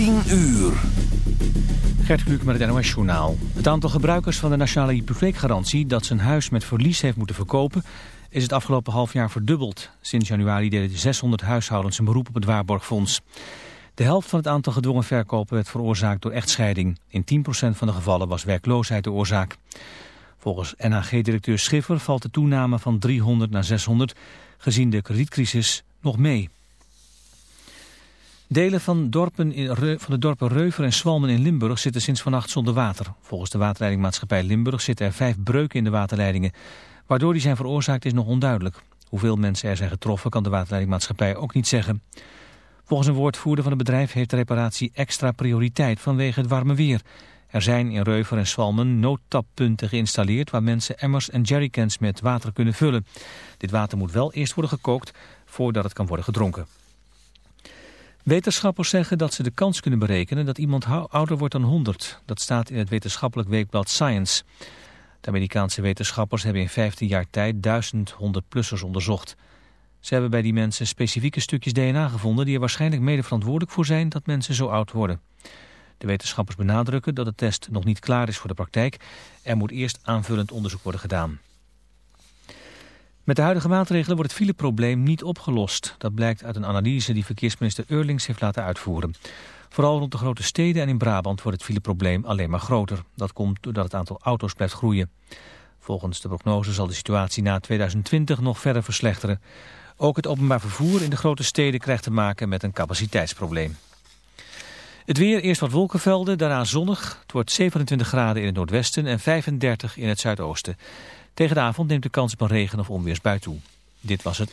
10 uur. Gert Kluk met het NOS Journaal. Het aantal gebruikers van de Nationale Hypotheekgarantie dat zijn huis met verlies heeft moeten verkopen... is het afgelopen half jaar verdubbeld. Sinds januari deden 600 huishoudens een beroep op het Waarborgfonds. De helft van het aantal gedwongen verkopen werd veroorzaakt door echtscheiding. In 10% van de gevallen was werkloosheid de oorzaak. Volgens NHG-directeur Schiffer valt de toename van 300 naar 600 gezien de kredietcrisis nog mee. Delen van, dorpen in, van de dorpen Reuver en Swalmen in Limburg zitten sinds vannacht zonder water. Volgens de waterleidingmaatschappij Limburg zitten er vijf breuken in de waterleidingen. Waardoor die zijn veroorzaakt is nog onduidelijk. Hoeveel mensen er zijn getroffen kan de waterleidingmaatschappij ook niet zeggen. Volgens een woordvoerder van het bedrijf heeft de reparatie extra prioriteit vanwege het warme weer. Er zijn in Reuver en Swalmen noodtappunten geïnstalleerd waar mensen emmers en jerrycans met water kunnen vullen. Dit water moet wel eerst worden gekookt voordat het kan worden gedronken. Wetenschappers zeggen dat ze de kans kunnen berekenen dat iemand ouder wordt dan 100. Dat staat in het wetenschappelijk weekblad Science. De Amerikaanse wetenschappers hebben in 15 jaar tijd 1000 100-plussers onderzocht. Ze hebben bij die mensen specifieke stukjes DNA gevonden die er waarschijnlijk mede verantwoordelijk voor zijn dat mensen zo oud worden. De wetenschappers benadrukken dat de test nog niet klaar is voor de praktijk. Er moet eerst aanvullend onderzoek worden gedaan. Met de huidige maatregelen wordt het fileprobleem niet opgelost. Dat blijkt uit een analyse die verkeersminister Eurlings heeft laten uitvoeren. Vooral rond de grote steden en in Brabant wordt het fileprobleem alleen maar groter. Dat komt doordat het aantal auto's blijft groeien. Volgens de prognose zal de situatie na 2020 nog verder verslechteren. Ook het openbaar vervoer in de grote steden krijgt te maken met een capaciteitsprobleem. Het weer, eerst wat wolkenvelden, daarna zonnig. Het wordt 27 graden in het noordwesten en 35 in het zuidoosten. Tegen de avond neemt de kans op een regen- of onweersbui toe. Dit was het.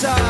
side.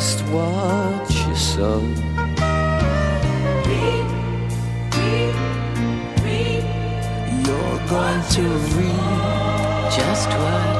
just watch yourself. sow. You're going to read just what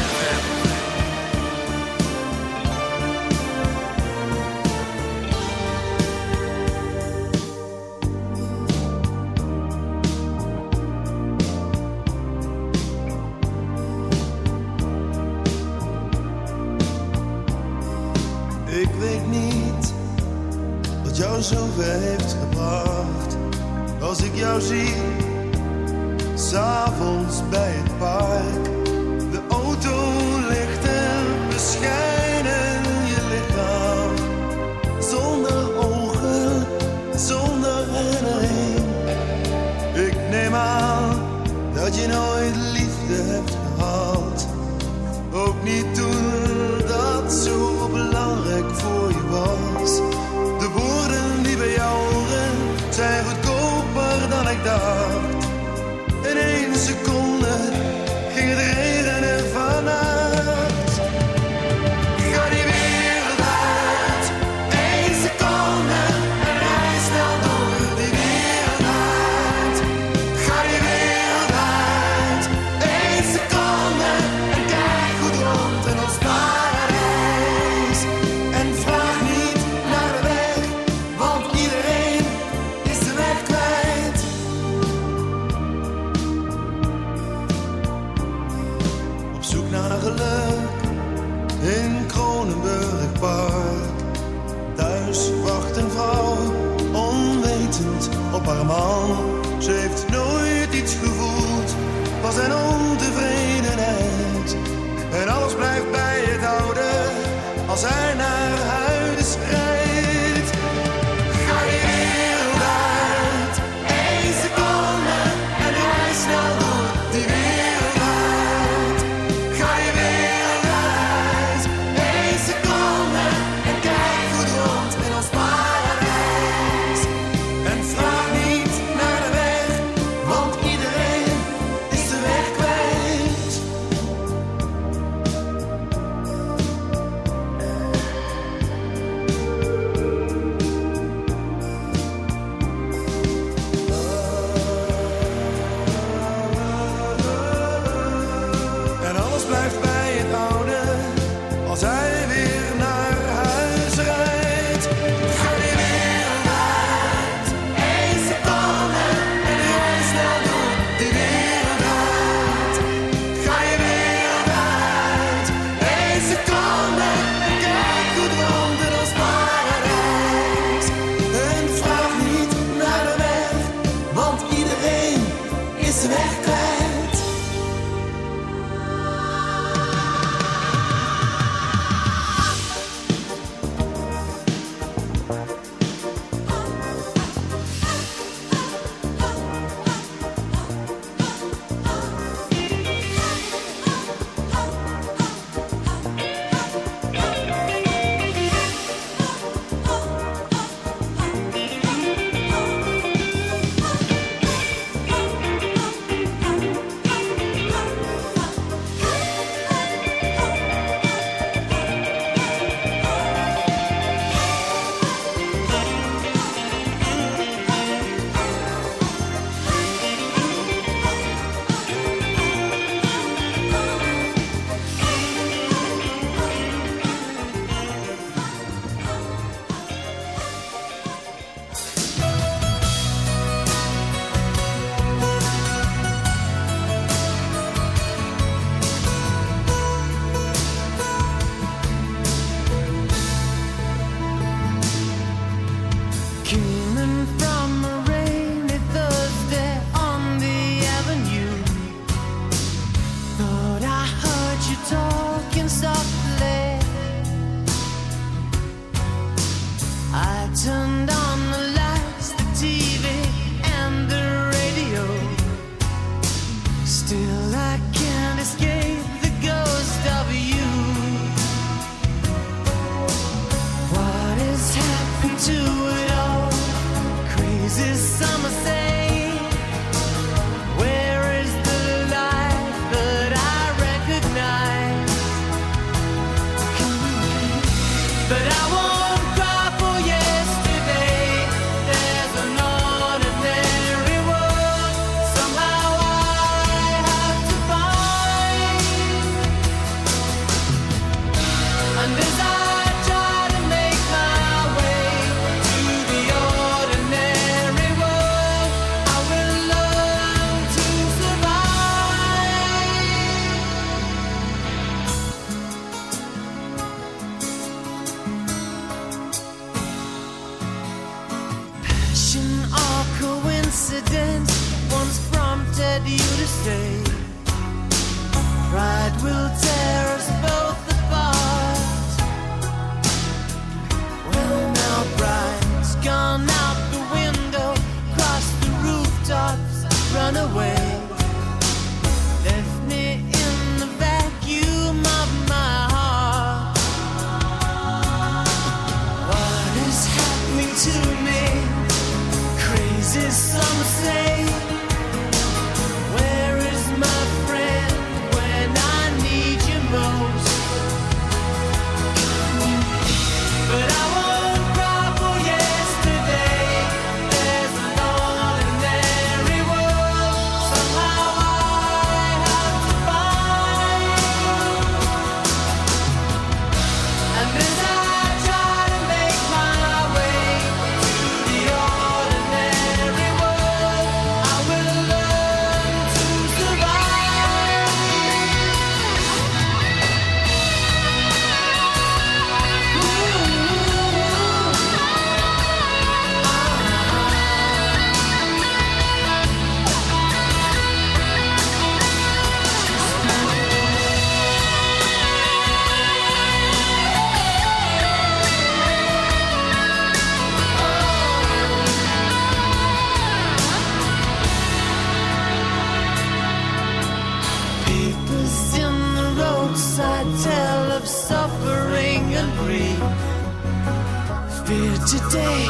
Fear today,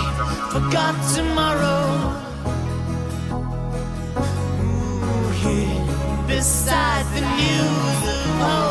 forgot tomorrow. Ooh, here, beside the news of home.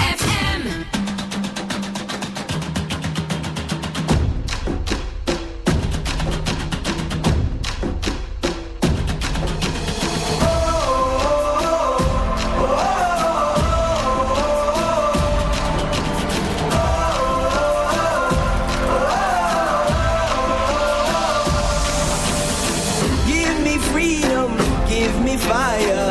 give me fire.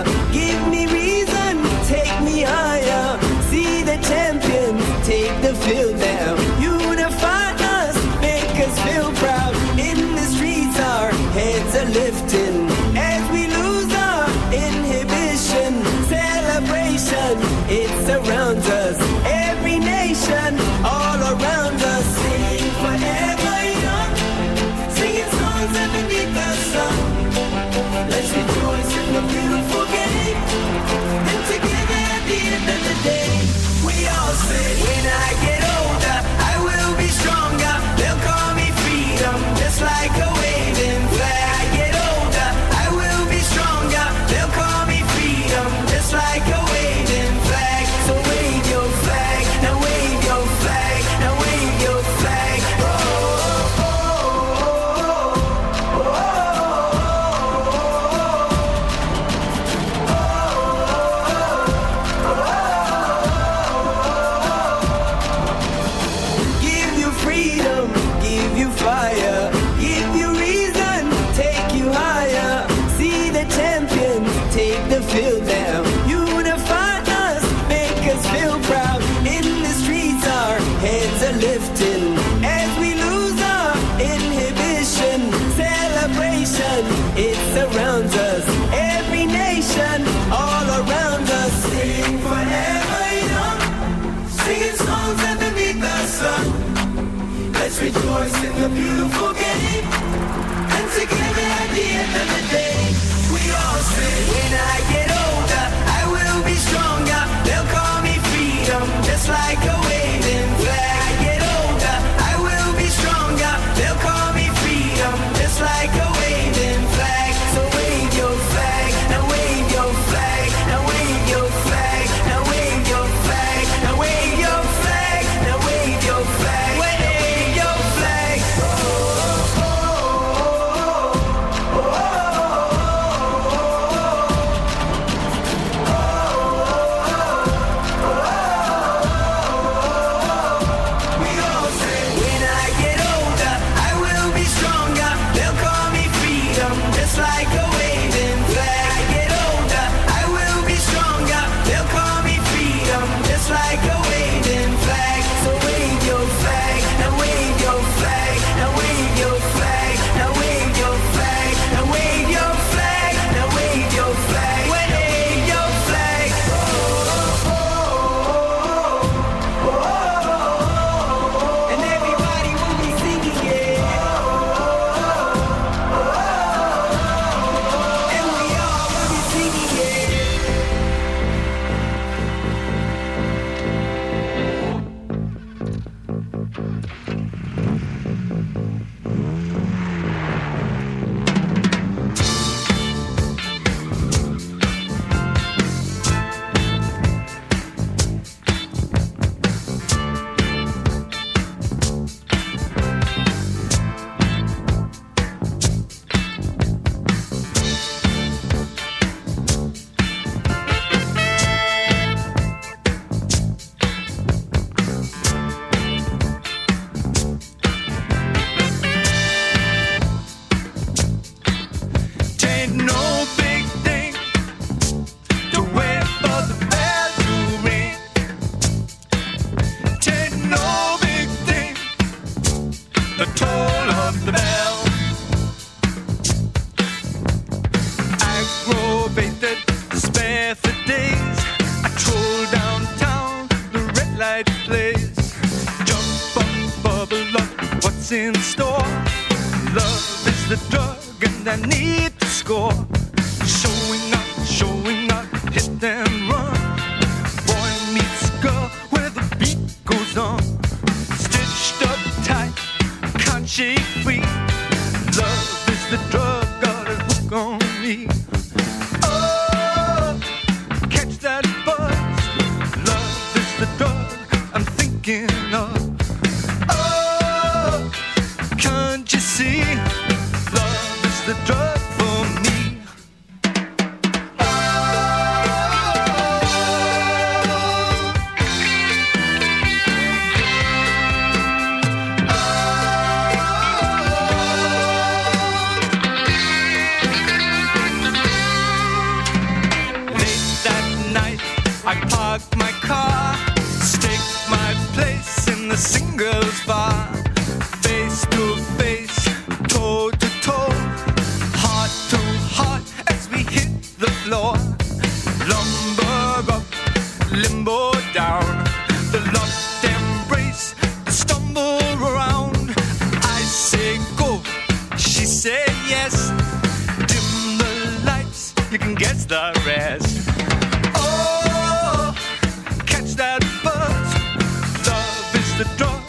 the door,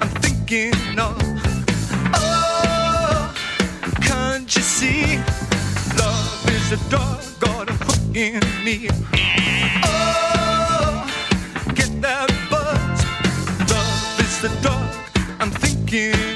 I'm thinking of. Oh, can't you see? Love is a dog, got a hook in me. Oh, get that buzz. Love is the dog, I'm thinking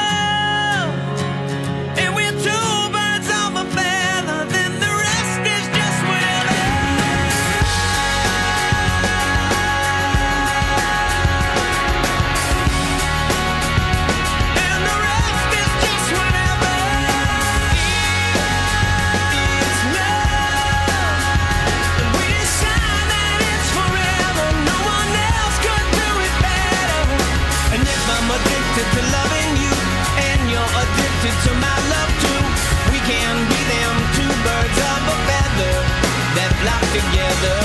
together.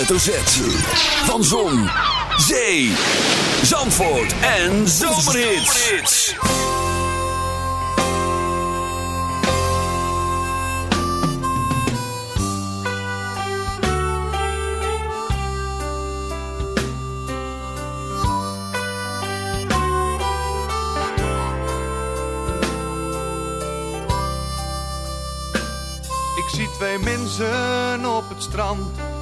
Hoofdletter Z. Van Zon, Zee, Zandvoort en Zomerhits. Ik zie twee mensen op het strand,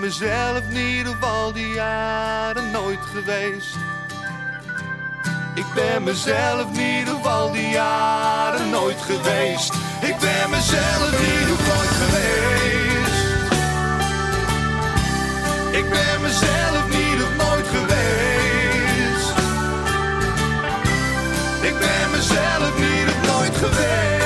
Ben mezelf niet op al die jaren nooit geweest. Ik ben mezelf niet op al die jaren nooit geweest. Ik ben mezelf niet op nooit geweest. Ik ben mezelf niet op nooit geweest. Ik ben mezelf op nooit geweest.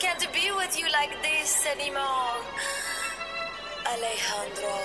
Can't be with you like this anymore. Alejandro.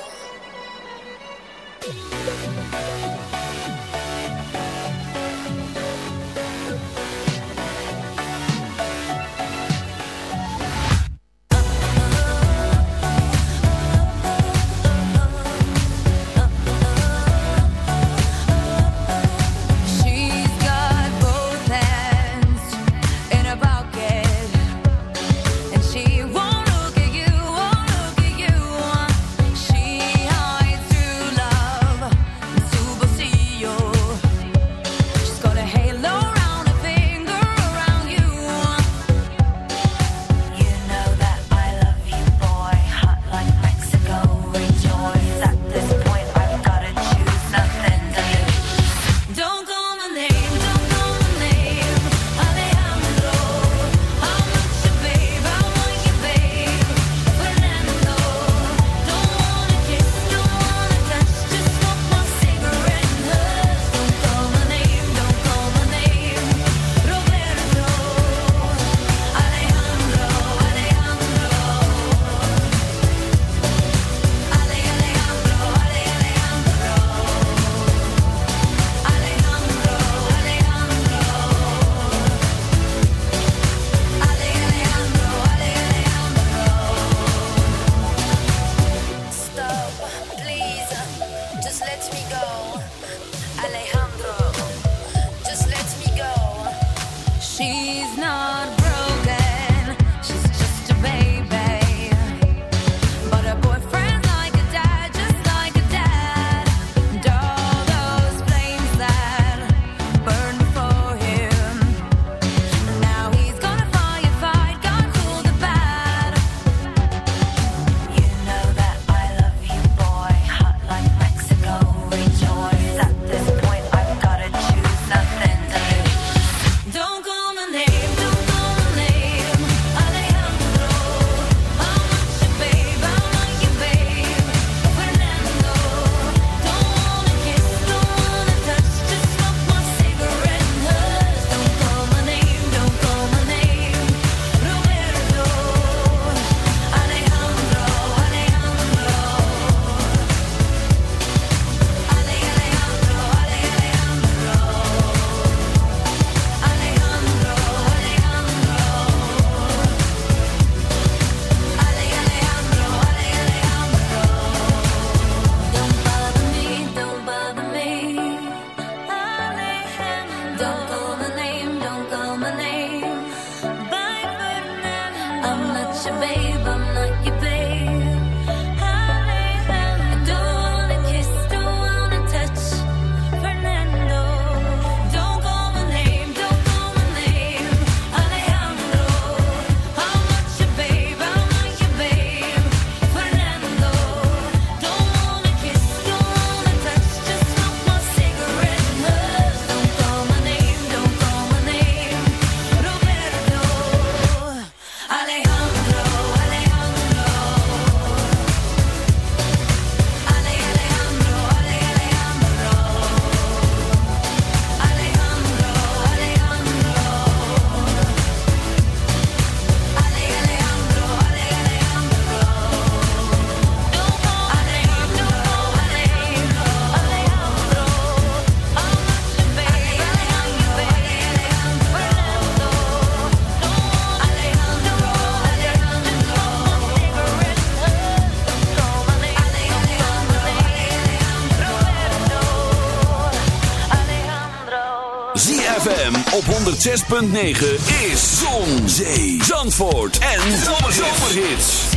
106.9 is Zon, Zee, Zandvoort en Zomerhits.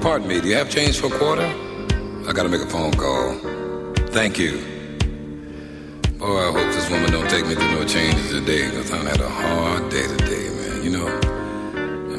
Pardon me, do you have change for a quarter? I gotta make a phone call. Thank you. Boy, I hope this woman don't take me through no changes today, because I've had a hard day today, man. You know,